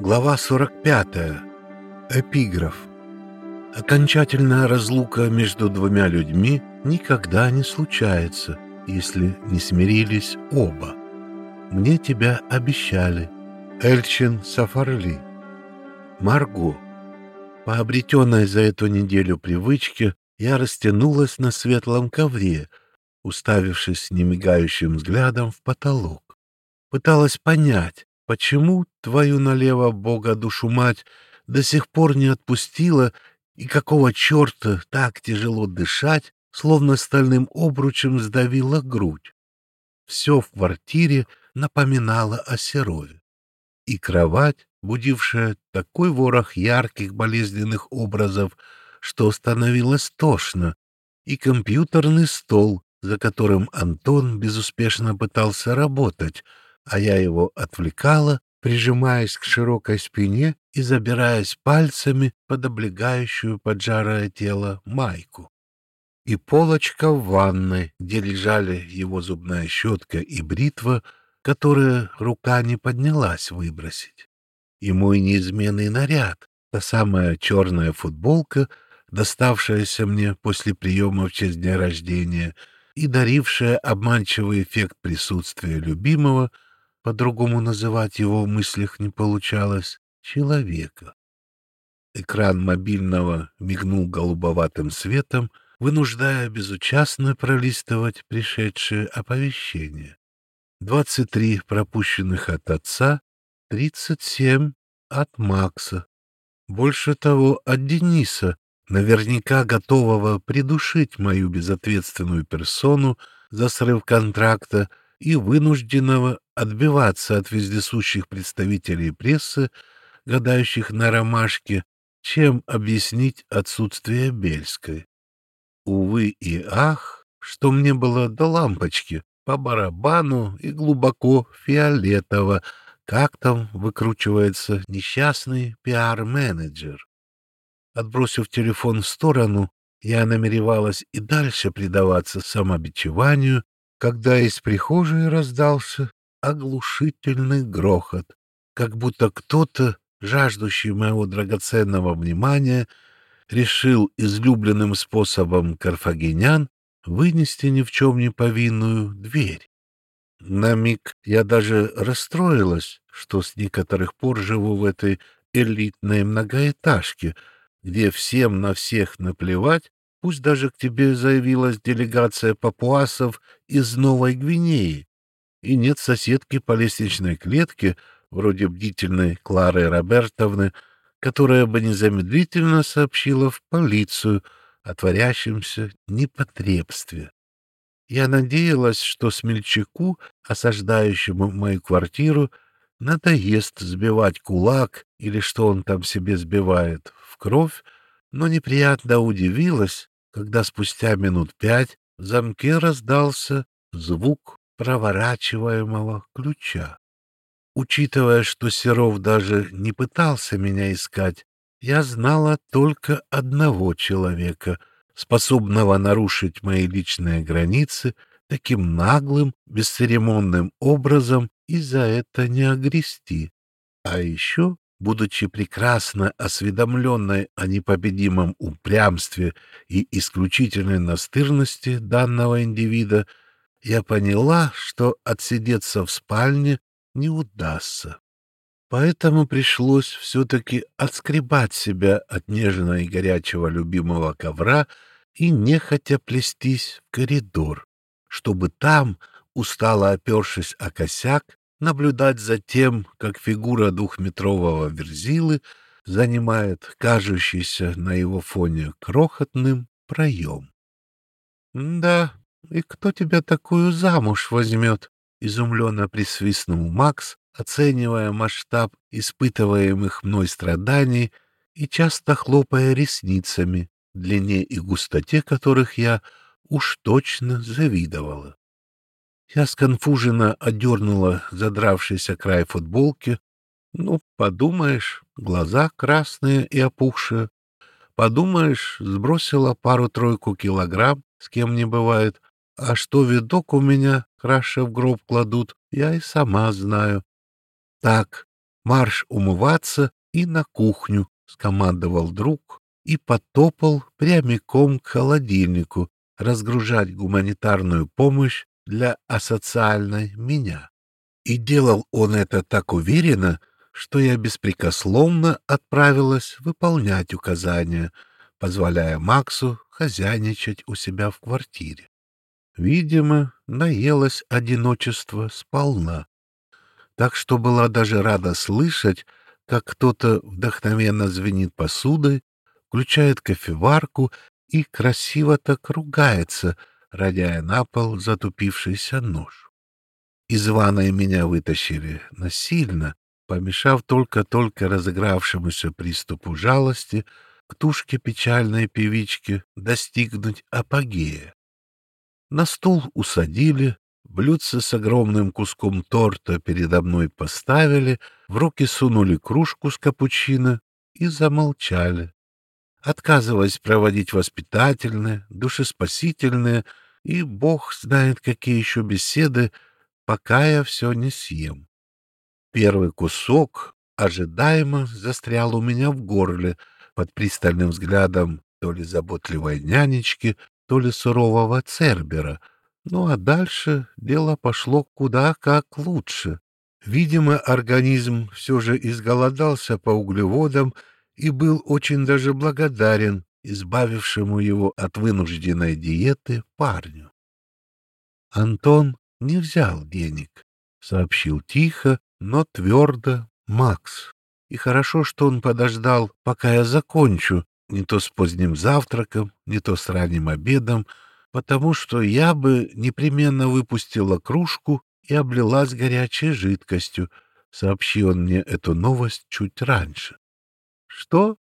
Глава 45. Эпиграф. Окончательная разлука между двумя людьми никогда не случается, если не смирились оба. Мне тебя обещали. Эльчин Сафарли. Марго. По обретенной за эту неделю привычке я растянулась на светлом ковре, уставившись немигающим взглядом в потолок. Пыталась понять, Почему твою налево Бога душу мать до сих пор не отпустила, и какого черта так тяжело дышать, словно стальным обручем сдавила грудь? Все в квартире напоминало о Серове. И кровать, будившая такой ворох ярких болезненных образов, что становилось тошно, и компьютерный стол, за которым Антон безуспешно пытался работать — а я его отвлекала, прижимаясь к широкой спине и забираясь пальцами под облегающую поджарое тело майку. И полочка в ванной, где лежали его зубная щетка и бритва, которые рука не поднялась выбросить. И мой неизменный наряд, та самая черная футболка, доставшаяся мне после приема в честь дня рождения и дарившая обманчивый эффект присутствия любимого — по-другому называть его в мыслях не получалось, человека. Экран мобильного мигнул голубоватым светом, вынуждая безучастно пролистывать пришедшие оповещения. Двадцать три пропущенных от отца, тридцать семь от Макса. Больше того, от Дениса, наверняка готового придушить мою безответственную персону за срыв контракта и вынужденного отбиваться от вездесущих представителей прессы, гадающих на ромашке, чем объяснить отсутствие Бельской. Увы и ах, что мне было до лампочки, по барабану и глубоко фиолетово, как там выкручивается несчастный пиар-менеджер. Отбросив телефон в сторону, я намеревалась и дальше предаваться самобичеванию когда из прихожей раздался оглушительный грохот, как будто кто-то, жаждущий моего драгоценного внимания, решил излюбленным способом карфагенян вынести ни в чем не повинную дверь. На миг я даже расстроилась, что с некоторых пор живу в этой элитной многоэтажке, где всем на всех наплевать, Пусть даже к тебе заявилась делегация папуасов из Новой Гвинеи, и нет соседки по лестничной клетке, вроде бдительной Клары Робертовны, которая бы незамедлительно сообщила в полицию о творящемся непотребстве. Я надеялась, что смельчаку, осаждающему мою квартиру, надоест сбивать кулак или что он там себе сбивает в кровь, но неприятно удивилась, когда спустя минут пять в замке раздался звук проворачиваемого ключа. Учитывая, что Серов даже не пытался меня искать, я знала только одного человека, способного нарушить мои личные границы таким наглым, бесцеремонным образом и за это не огрести. А еще будучи прекрасно осведомленной о непобедимом упрямстве и исключительной настырности данного индивида, я поняла, что отсидеться в спальне не удастся. Поэтому пришлось все-таки отскребать себя от нежного и горячего любимого ковра и нехотя плестись в коридор, чтобы там, устало опершись о косяк, наблюдать за тем, как фигура двухметрового верзилы занимает кажущийся на его фоне крохотным проем. — Да, и кто тебя такую замуж возьмет? — изумленно присвистнул Макс, оценивая масштаб испытываемых мной страданий и часто хлопая ресницами, длине и густоте которых я уж точно завидовала. Я сконфуженно одернула задравшийся край футболки. Ну, подумаешь, глаза красные и опухшие. Подумаешь, сбросила пару-тройку килограмм, с кем не бывает. А что видок у меня краше в гроб кладут, я и сама знаю. Так, Марш умываться и на кухню, скомандовал друг и потопал прямиком к холодильнику разгружать гуманитарную помощь для асоциальной меня. И делал он это так уверенно, что я беспрекословно отправилась выполнять указания, позволяя Максу хозяйничать у себя в квартире. Видимо, наелась одиночество сполна, так что была даже рада слышать, как кто-то вдохновенно звенит посудой, включает кофеварку и красиво так ругается, роняя на пол затупившийся нож. Из ванной меня вытащили насильно, помешав только-только разыгравшемуся приступу жалости к тушке печальной певички достигнуть апогея. На стул усадили, блюдце с огромным куском торта передо мной поставили, в руки сунули кружку с капучино и замолчали, отказываясь проводить воспитательные, душеспасительные и бог знает какие еще беседы, пока я все не съем. Первый кусок ожидаемо застрял у меня в горле под пристальным взглядом то ли заботливой нянечки, то ли сурового Цербера. Ну а дальше дело пошло куда как лучше. Видимо, организм все же изголодался по углеводам и был очень даже благодарен избавившему его от вынужденной диеты парню. Антон не взял денег, сообщил тихо, но твердо Макс. И хорошо, что он подождал, пока я закончу, не то с поздним завтраком, не то с ранним обедом, потому что я бы непременно выпустила кружку и облилась горячей жидкостью, сообщил он мне эту новость чуть раньше. Что?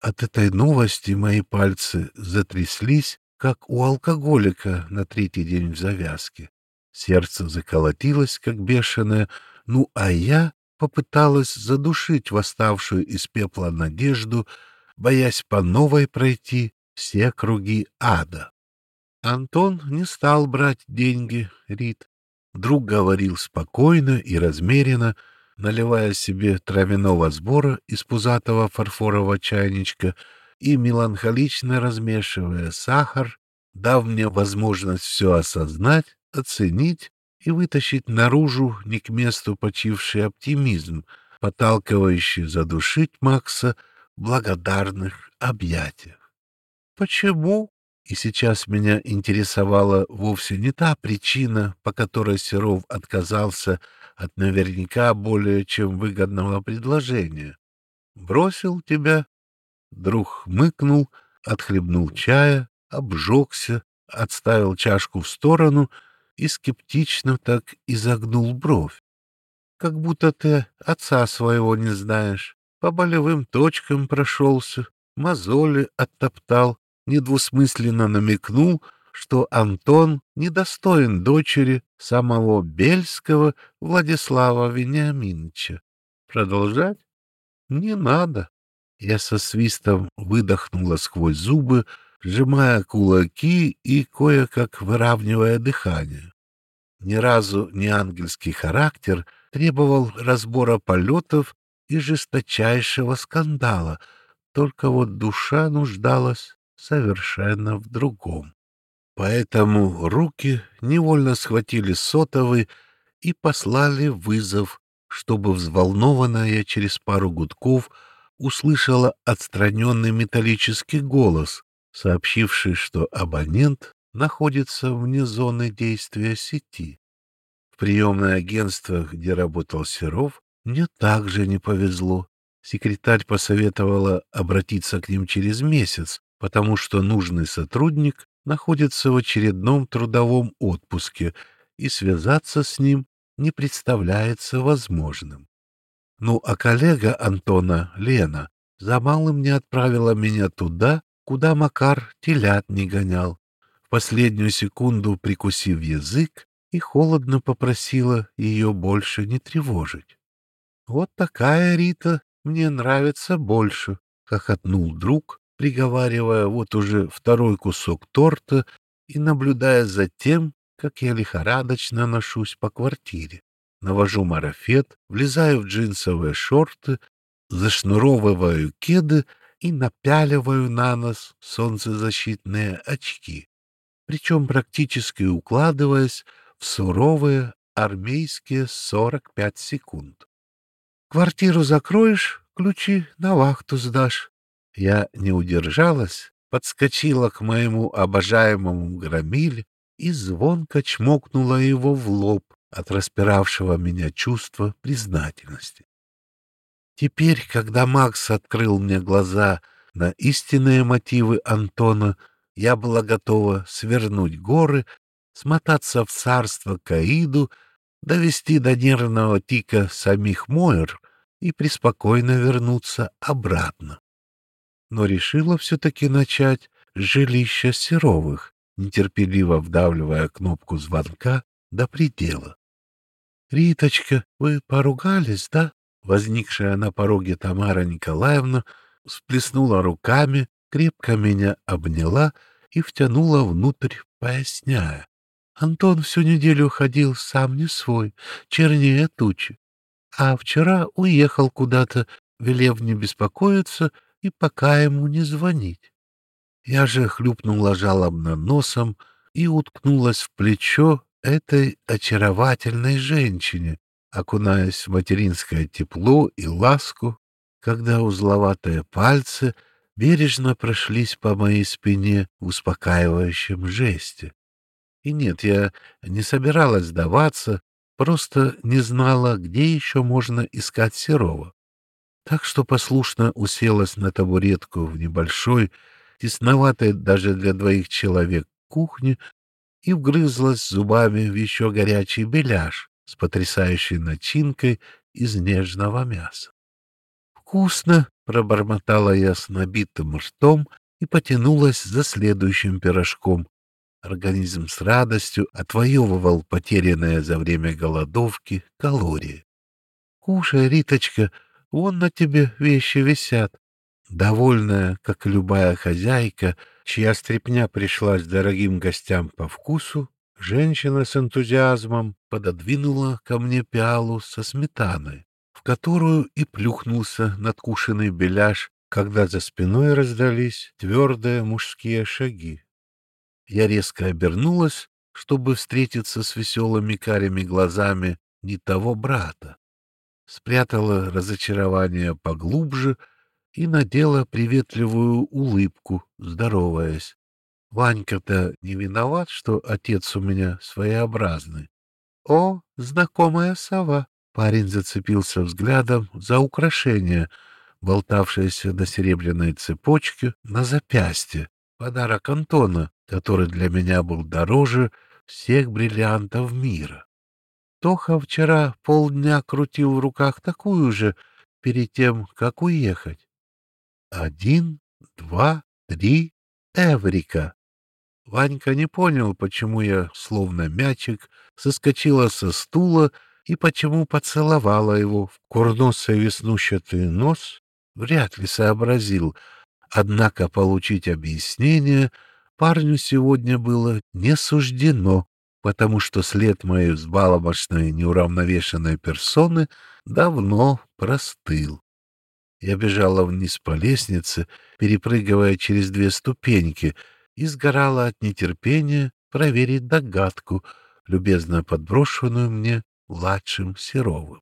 От этой новости мои пальцы затряслись, как у алкоголика на третий день в завязке. Сердце заколотилось, как бешеное, ну а я попыталась задушить восставшую из пепла надежду, боясь по новой пройти все круги ада. Антон не стал брать деньги, Рит. Друг говорил спокойно и размеренно, наливая себе травяного сбора из пузатого фарфорового чайничка и меланхолично размешивая сахар, дав мне возможность все осознать, оценить и вытащить наружу не к месту почивший оптимизм, подталкивающий задушить Макса благодарных объятиях. Почему? И сейчас меня интересовала вовсе не та причина, по которой Серов отказался от наверняка более чем выгодного предложения. Бросил тебя. Друг мыкнул, отхлебнул чая, обжегся, отставил чашку в сторону и скептично так изогнул бровь. Как будто ты отца своего не знаешь. По болевым точкам прошелся, мозоли оттоптал, недвусмысленно намекнул — что Антон недостоин дочери самого Бельского Владислава Вениаминовича. Продолжать? Не надо. Я со свистом выдохнула сквозь зубы, сжимая кулаки и кое-как выравнивая дыхание. Ни разу не ангельский характер требовал разбора полетов и жесточайшего скандала, только вот душа нуждалась совершенно в другом. Поэтому руки невольно схватили сотовый и послали вызов, чтобы взволнованная через пару гудков услышала отстраненный металлический голос, сообщивший, что абонент находится вне зоны действия сети. В приемное агентство, где работал Серов, мне также не повезло. Секретарь посоветовала обратиться к ним через месяц, потому что нужный сотрудник находится в очередном трудовом отпуске, и связаться с ним не представляется возможным. Ну, а коллега Антона, Лена, за малым не отправила меня туда, куда Макар телят не гонял. В последнюю секунду прикусив язык и холодно попросила ее больше не тревожить. «Вот такая Рита мне нравится больше», — хохотнул друг, приговаривая вот уже второй кусок торта и наблюдая за тем, как я лихорадочно ношусь по квартире. навожу марафет, влезаю в джинсовые шорты, зашнуровываю кеды и напяливаю на нос солнцезащитные очки, причем практически укладываясь в суровые армейские 45 секунд. Квартиру закроешь, ключи на вахту сдашь. Я не удержалась, подскочила к моему обожаемому громиле и звонко чмокнула его в лоб от распиравшего меня чувства признательности. Теперь, когда Макс открыл мне глаза на истинные мотивы Антона, я была готова свернуть горы, смотаться в царство Каиду, довести до нервного тика самих Мойр и преспокойно вернуться обратно. Но решила все-таки начать с жилища Серовых, нетерпеливо вдавливая кнопку звонка до предела. — Риточка, вы поругались, да? Возникшая на пороге Тамара Николаевна всплеснула руками, крепко меня обняла и втянула внутрь, поясняя. Антон всю неделю ходил сам не свой, чернее тучи. А вчера уехал куда-то, велев не беспокоиться и пока ему не звонить. Я же хлюпнула жалобно носом и уткнулась в плечо этой очаровательной женщине, окунаясь в материнское тепло и ласку, когда узловатые пальцы бережно прошлись по моей спине в успокаивающем жесте. И нет, я не собиралась сдаваться, просто не знала, где еще можно искать Серова. Так что послушно уселась на табуретку в небольшой, тесноватой даже для двоих человек кухне и вгрызлась зубами в еще горячий беляш, с потрясающей начинкой из нежного мяса. «Вкусно!» — пробормотала я с набитым ртом и потянулась за следующим пирожком. Организм с радостью отвоевывал потерянные за время голодовки калории. «Кушай, Риточка, вон на тебе вещи висят». Довольная, как любая хозяйка, чья стряпня пришлась дорогим гостям по вкусу, Женщина с энтузиазмом пододвинула ко мне пиалу со сметаной, в которую и плюхнулся надкушенный беляш, когда за спиной раздались твердые мужские шаги. Я резко обернулась, чтобы встретиться с веселыми карими глазами не того брата. Спрятала разочарование поглубже и надела приветливую улыбку, здороваясь. Ванька-то не виноват, что отец у меня своеобразный. О, знакомая сова! Парень зацепился взглядом за украшение, болтавшееся на серебряной цепочке на запястье. Подарок Антона, который для меня был дороже всех бриллиантов мира. Тоха вчера полдня крутил в руках такую же перед тем, как уехать. Один, два, три, Эврика. Ванька не понял, почему я, словно мячик, соскочила со стула и почему поцеловала его в курносый веснущатый нос, вряд ли сообразил. Однако получить объяснение парню сегодня было не суждено, потому что след моей взбаломошной неуравновешенной персоны давно простыл. Я бежала вниз по лестнице, перепрыгивая через две ступеньки — и сгорала от нетерпения проверить догадку, любезно подброшенную мне младшим Серовым.